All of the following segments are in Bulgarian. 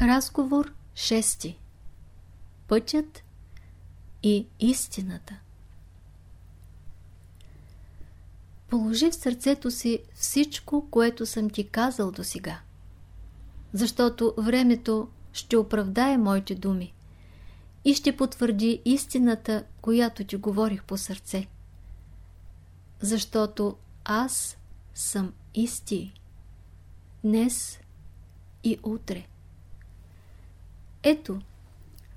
Разговор 6. Пътят и истината. Положи в сърцето си всичко, което съм ти казал до сега. Защото времето ще оправдае моите думи и ще потвърди истината, която ти говорих по сърце. Защото аз съм исти. Днес и утре. Ето,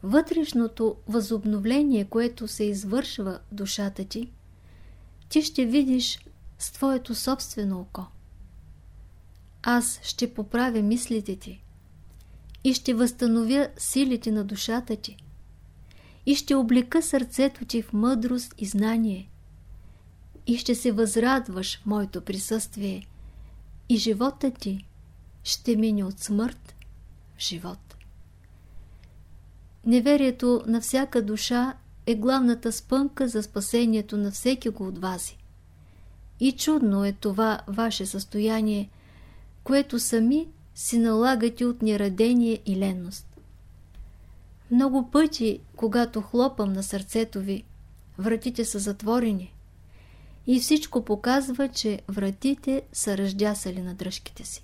вътрешното възобновление, което се извършва душата ти, ти ще видиш с твоето собствено око. Аз ще поправя мислите ти и ще възстановя силите на душата ти и ще облека сърцето ти в мъдрост и знание и ще се възрадваш в моето присъствие и живота ти ще мине от смърт в живот. Неверието на всяка душа е главната спънка за спасението на всеки го от вас. И чудно е това ваше състояние, което сами си налагате от нерадение и ленност. Много пъти, когато хлопам на сърцето ви, вратите са затворени и всичко показва, че вратите са ръждясали на дръжките си.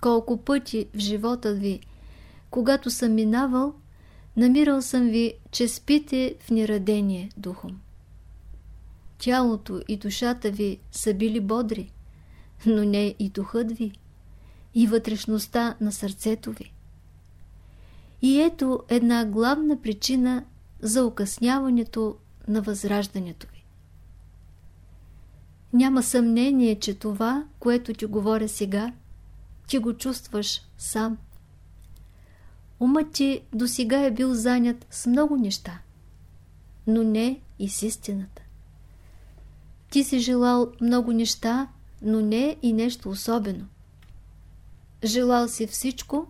Колко пъти в живота ви, когато съм минавал, намирал съм ви, че спите в нерадение духом. Тялото и душата ви са били бодри, но не и духът ви, и вътрешността на сърцето ви. И ето една главна причина за окъсняването на възраждането ви. Няма съмнение, че това, което ти говоря сега, ти го чувстваш сам. Умът ти до сега е бил занят с много неща, но не и с истината. Ти си желал много неща, но не и нещо особено. Желал си всичко,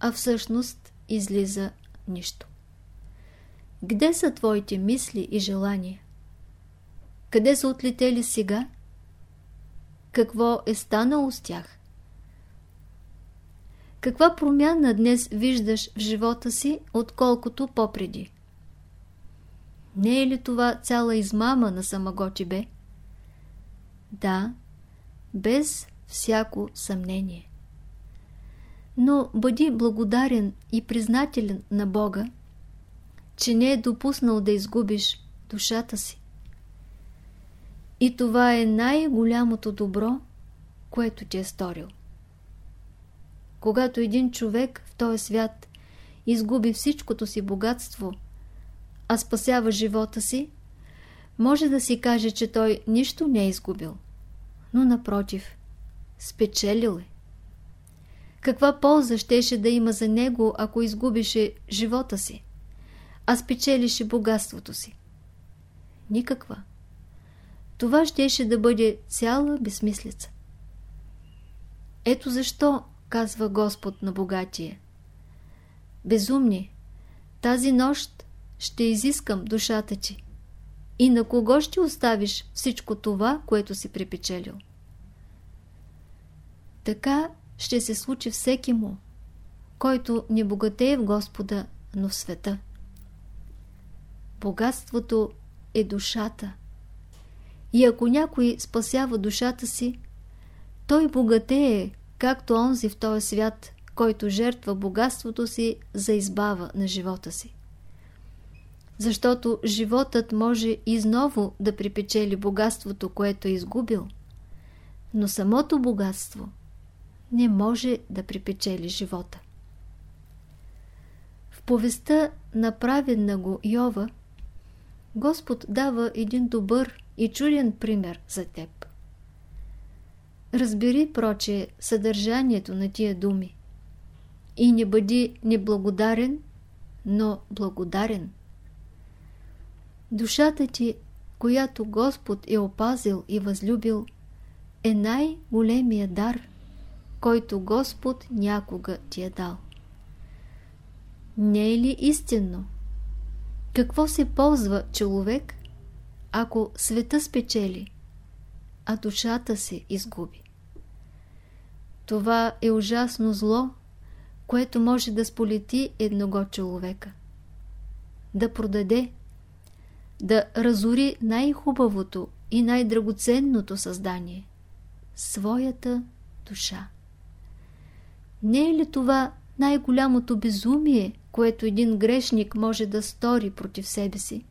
а всъщност излиза нищо. Где са твоите мисли и желания? Къде са отлетели сега? Какво е станало с тях? Каква промяна днес виждаш в живота си, отколкото попреди? Не е ли това цяла измама на самогочи бе? Да, без всяко съмнение. Но бъди благодарен и признателен на Бога, че не е допуснал да изгубиш душата си. И това е най-голямото добро, което ти е сторил. Когато един човек в този свят изгуби всичкото си богатство, а спасява живота си, може да си каже, че той нищо не е изгубил. Но напротив, спечелил е. Каква полза щеше да има за него, ако изгубише живота си, а спечелише богатството си? Никаква. Това щеше да бъде цяла безсмислица. Ето защо казва Господ на богатия. Безумни, тази нощ ще изискам душата ти. И на кого ще оставиш всичко това, което си припечелил? Така ще се случи всеки му, който не богатее в Господа, но в света. Богатството е душата. И ако някой спасява душата си, той богатее както онзи в този свят, който жертва богатството си за избава на живота си. Защото животът може изново да припечели богатството, което е изгубил, но самото богатство не може да припечели живота. В повестта на праведна го Йова, Господ дава един добър и чуден пример за теб. Разбери, проче, съдържанието на тия думи. И не бъди неблагодарен, но благодарен. Душата ти, която Господ е опазил и възлюбил, е най-големия дар, който Господ някога ти е дал. Не е ли истинно? Какво се ползва човек, ако света спечели, а душата се изгуби? Това е ужасно зло, което може да сполети едного човека. Да продаде, да разори най-хубавото и най-драгоценното създание – своята душа. Не е ли това най-голямото безумие, което един грешник може да стори против себе си?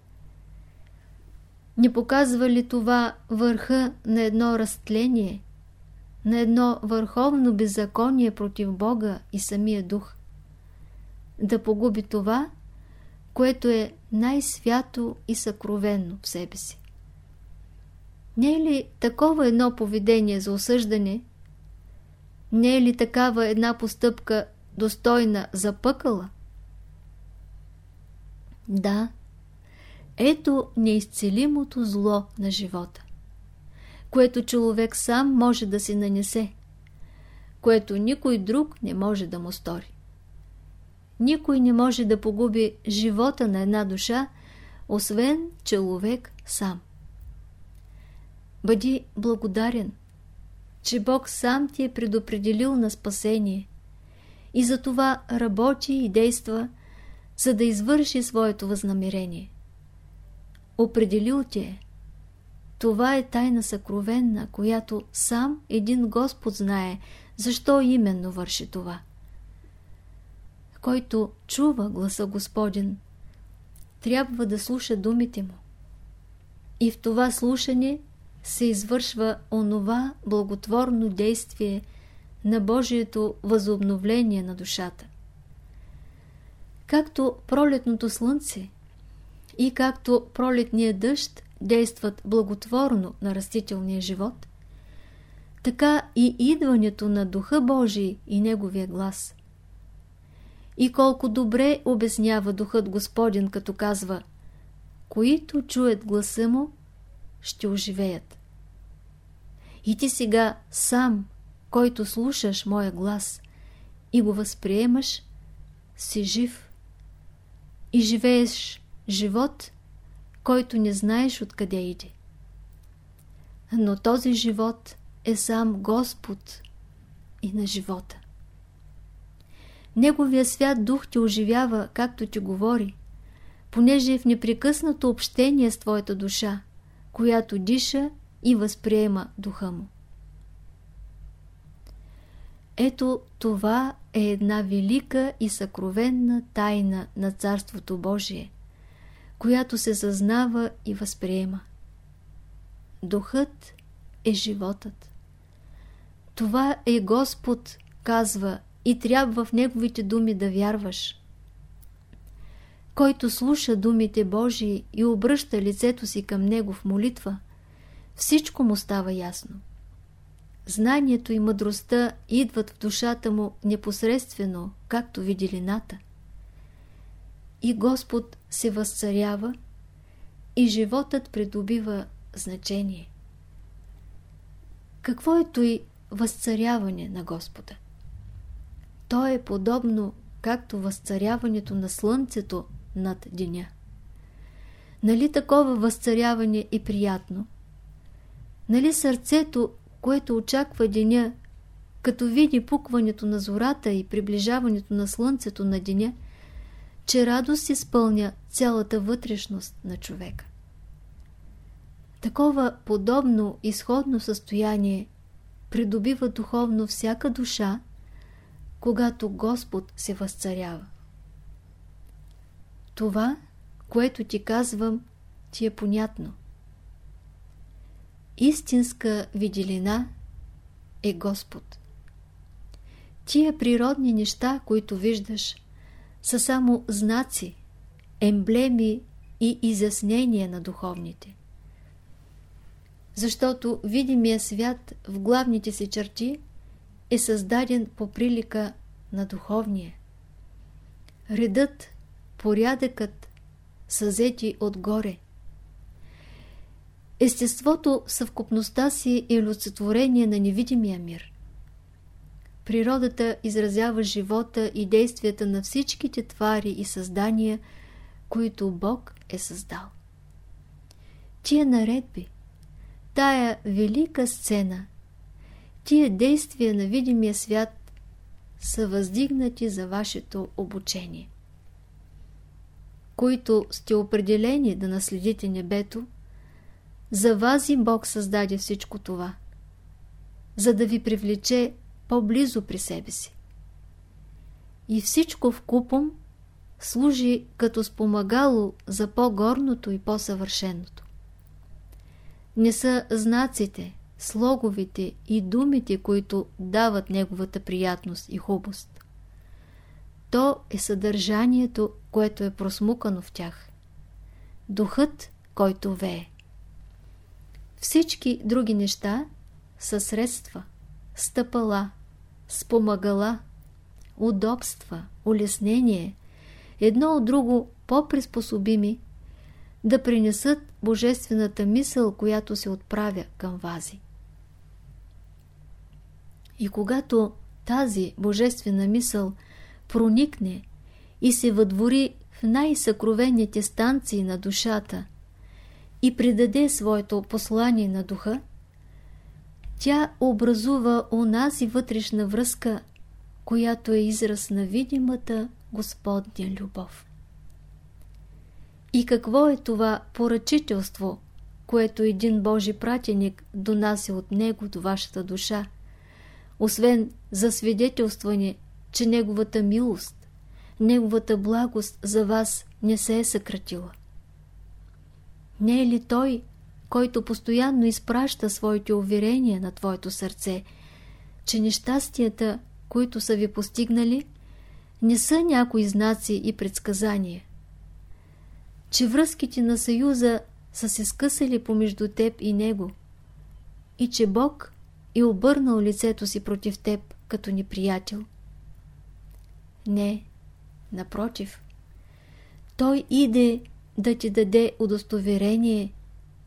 Не показва ли това върха на едно разтление, на едно върховно беззаконие против Бога и самия дух? Да погуби това, което е най-свято и съкровенно в себе си. Не е ли такова едно поведение за осъждане? Не е ли такава една постъпка достойна за пъкала? Да, ето неизцелимото зло на живота, което човек сам може да си нанесе, което никой друг не може да му стори. Никой не може да погуби живота на една душа, освен човек сам. Бъди благодарен, че Бог сам ти е предопределил на спасение и за това работи и действа, за да извърши своето възнамерение. Определил ти е. Това е тайна съкровенна, която сам един Господ знае, защо именно върши това. Който чува гласа Господен, трябва да слуша думите му. И в това слушане се извършва онова благотворно действие на Божието възобновление на душата. Както пролетното слънце и както пролетния дъжд действат благотворно на растителния живот, така и идването на Духа Божий и Неговия глас. И колко добре обяснява Духът Господен, като казва «Които чуят гласа му, ще оживеят». И ти сега сам, който слушаш моя глас и го възприемаш, си жив и живееш живот, който не знаеш откъде иде. Но този живот е сам Господ и на живота. Неговия свят дух ти оживява, както ти говори, понеже е в непрекъснато общение с твоята душа, която диша и възприема духа му. Ето това е една велика и съкровенна тайна на Царството Божие, която се съзнава и възприема. Духът е животът. Това е Господ, казва, и трябва в Неговите думи да вярваш. Който слуша думите Божии и обръща лицето си към Него в молитва, всичко му става ясно. Знанието и мъдростта идват в душата му непосредствено, както виделината. И Господ се възцарява и животът придобива значение. Какво е той възцаряване на Господа? То е подобно както възцаряването на слънцето над деня. Нали такова възцаряване е приятно? Нали сърцето, което очаква деня, като види пукването на зората и приближаването на слънцето на деня, че радост изпълня цялата вътрешност на човека. Такова подобно изходно състояние придобива духовно всяка душа, когато Господ се възцарява. Това, което ти казвам, ти е понятно – Истинска виделина е Господ. Тия природни неща, които виждаш, са само знаци, емблеми и изяснения на духовните. Защото видимия свят в главните си черти е създаден по прилика на духовния. Редът, порядъкът са взети отгоре – Естеството съвкупността си е олицетворение на невидимия мир. Природата изразява живота и действията на всичките твари и създания, които Бог е създал. Тия наредби, тая велика сцена, тия действия на видимия свят са въздигнати за вашето обучение. Които сте определени да наследите небето, за вас и Бог създаде всичко това, за да ви привлече по-близо при себе си. И всичко купом служи като спомагало за по-горното и по-съвършеното. Не са знаците, слоговите и думите, които дават неговата приятност и хубост. То е съдържанието, което е просмукано в тях. Духът, който вее. Всички други неща са средства, стъпала, спомагала, удобства, улеснение, едно от друго по-приспособими, да принесат божествената мисъл, която се отправя към вази. И когато тази божествена мисъл проникне и се въдвори в най-съкровените станции на душата и придаде своето послание на духа, тя образува онази вътрешна връзка, която е израз на видимата Господня любов. И какво е това поръчителство, което един Божи пратеник донася от него до вашата душа, освен за свидетелстване, че Неговата милост, Неговата благост за вас не се е съкратила? Не е ли Той, който постоянно изпраща своите уверения на Твоето сърце, че нещастията, които са ви постигнали, не са някои знаци и предсказания, че връзките на Съюза са се скъсали помежду теб и него и че Бог е обърнал лицето си против теб като неприятел. Не, напротив, Той иде да ти даде удостоверение,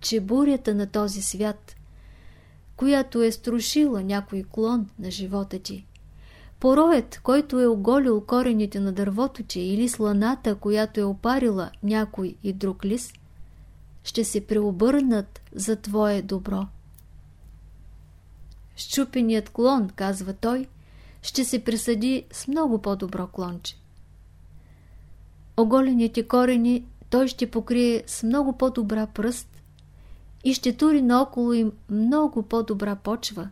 че бурята на този свят, която е струшила някой клон на живота ти, Пороят, който е оголил корените на дървото че или сланата, която е опарила някой и друг лист, ще се преобърнат за твое добро. Щупеният клон, казва той, ще се присъди с много по-добро клонче. Оголените корени той ще покрие с много по-добра пръст и ще тури наоколо им много по-добра почва,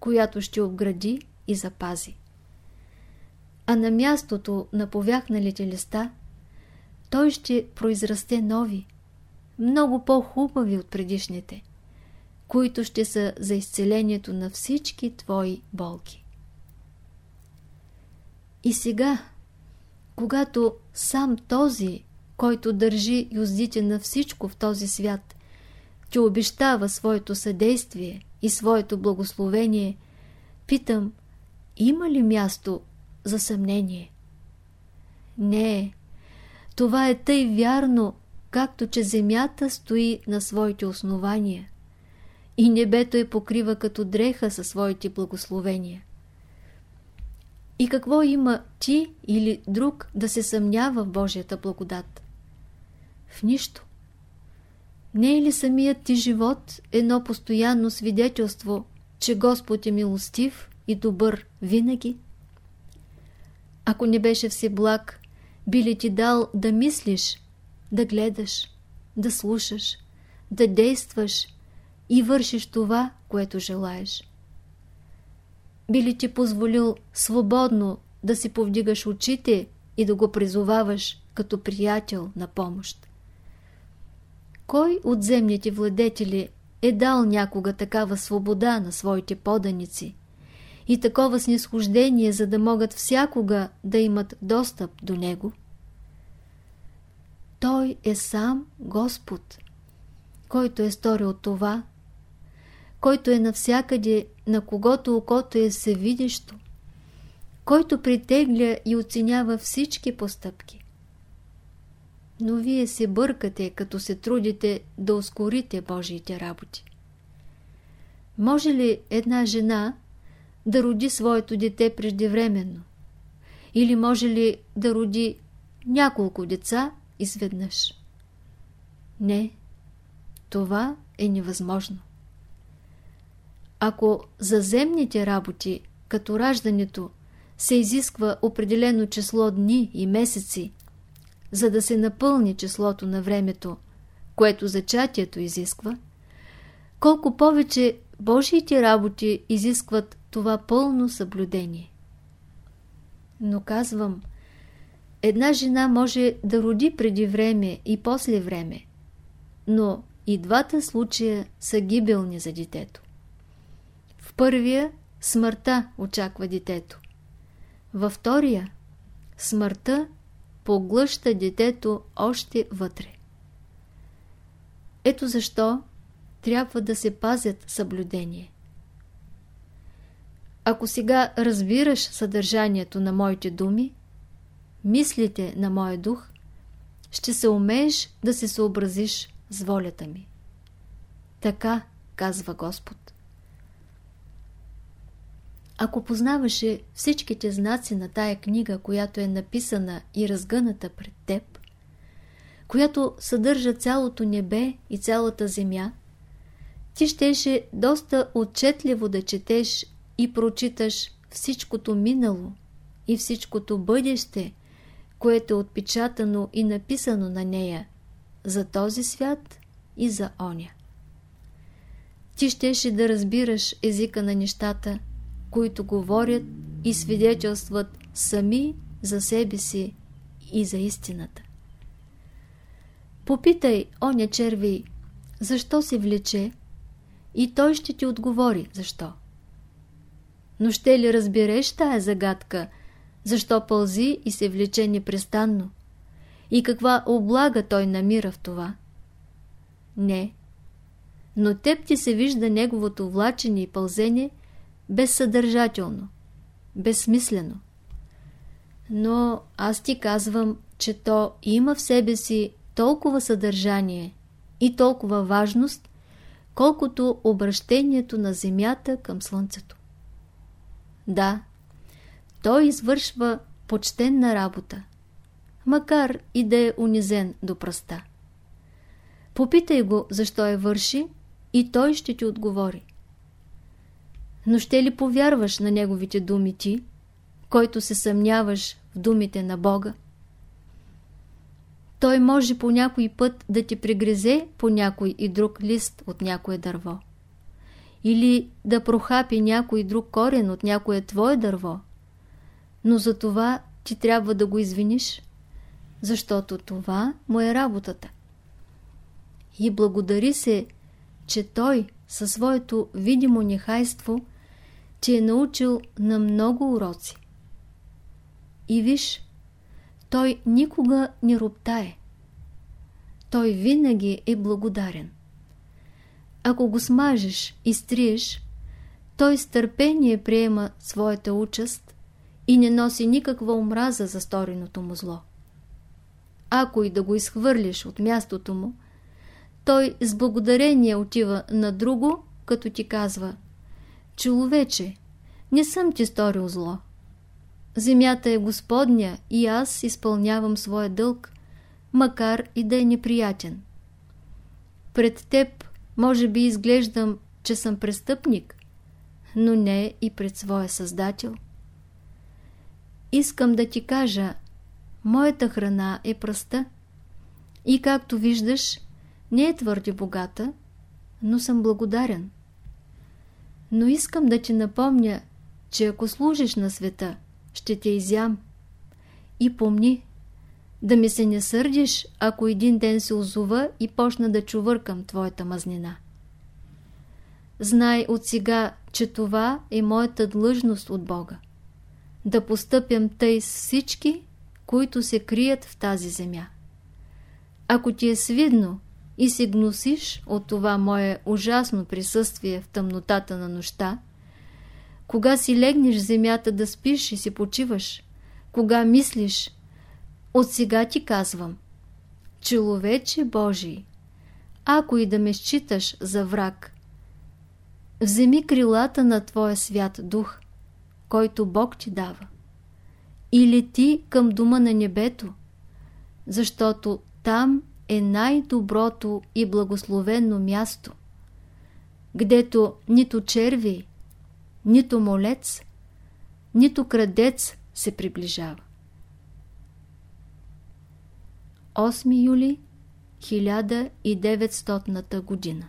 която ще обгради и запази а на мястото на повяхналите листа той ще произрасте нови, много по-хубави от предишните, които ще са за изцелението на всички твои болки. И сега, когато сам този, който държи юздите на всичко в този свят, ти обещава своето съдействие и своето благословение, питам, има ли място за съмнение. Не, това е тъй вярно, както че земята стои на своите основания и небето е покрива като дреха със своите благословения. И какво има ти или друг да се съмнява в Божията благодат? В нищо. Не е ли самият ти живот едно постоянно свидетелство, че Господ е милостив и добър винаги? Ако не беше все благ, би ли ти дал да мислиш, да гледаш, да слушаш, да действаш и вършиш това, което желаеш? Би ли ти позволил свободно да си повдигаш очите и да го призоваваш като приятел на помощ? Кой от земните владетели е дал някога такава свобода на своите поданици – и такова снисхождение, за да могат всякога да имат достъп до Него? Той е сам Господ, който е сторил това, който е навсякъде, на когото окото е всевидещо, който притегля и оценява всички постъпки. Но вие се бъркате, като се трудите да ускорите Божиите работи. Може ли една жена да роди своето дете преждевременно? Или може ли да роди няколко деца изведнъж? Не, това е невъзможно. Ако за земните работи, като раждането, се изисква определено число дни и месеци, за да се напълни числото на времето, което зачатието изисква, колко повече Божиите работи изискват това пълно съблюдение. Но казвам, една жена може да роди преди време и после време, но и двата случая са гибелни за детето. В първия смъртта очаква детето. Във втория смъртта поглъща детето още вътре. Ето защо трябва да се пазят съблюдение. Ако сега разбираш съдържанието на моите думи, мислите на моя дух, ще се умееш да се съобразиш с волята ми. Така казва Господ. Ако познаваше всичките знаци на тая книга, която е написана и разгъната пред теб, която съдържа цялото небе и цялата земя, ти щеше доста отчетливо да четеш и прочиташ всичкото минало и всичкото бъдеще, което е отпечатано и написано на нея за този свят и за оня. Ти щеше да разбираш езика на нещата, които говорят и свидетелстват сами за себе си и за истината. Попитай оня черви, защо се влече, и той ще ти отговори защо. Но ще ли разбереш тая загадка, защо пълзи и се влече непрестанно? И каква облага той намира в това? Не. Но теб ти се вижда неговото влачене и пълзене безсъдържателно, безсмислено. Но аз ти казвам, че то има в себе си толкова съдържание и толкова важност, колкото обращението на Земята към Слънцето. Да, той извършва почтенна работа, макар и да е унизен до пръста. Попитай го, защо я върши, и той ще ти отговори. Но ще ли повярваш на неговите думи ти, който се съмняваш в думите на Бога? Той може по някой път да ти пригрезе по някой и друг лист от някое дърво. Или да прохапи някой друг корен от някое твое дърво. Но за това ти трябва да го извиниш, защото това му е работата. И благодари се, че той със своето видимо нехайство ти е научил на много уроци. И виж, той никога не роптае. Той винаги е благодарен. Ако го смажеш и стриеш, той с търпение приема своята участ и не носи никаква омраза за стореното му зло. Ако и да го изхвърлиш от мястото му, той с благодарение отива на друго, като ти казва «Човече, не съм ти сторил зло. Земята е Господня и аз изпълнявам своя дълг, макар и да е неприятен. Пред теб може би изглеждам, че съм престъпник, но не и пред своя Създател. Искам да ти кажа, моята храна е пръста и както виждаш, не е твърде богата, но съм благодарен. Но искам да ти напомня, че ако служиш на света, ще те изям. И помни, да ми се не сърдиш, ако един ден се озова и почна да чувъркам твоята мазнина. Знай от сега, че това е моята длъжност от Бога. Да постъпям тъй с всички, които се крият в тази земя. Ако ти е свидно и се гносиш от това мое ужасно присъствие в тъмнотата на нощта, кога си легнеш в земята да спиш и си почиваш, кога мислиш, от сега ти казвам, човече Божий, ако и да ме считаш за враг, вземи крилата на Твоя свят дух, който Бог ти дава, и лети към дума на небето, защото там е най-доброто и благословено място, гдето нито черви, нито молец, нито крадец се приближава. 8 юли 1900 година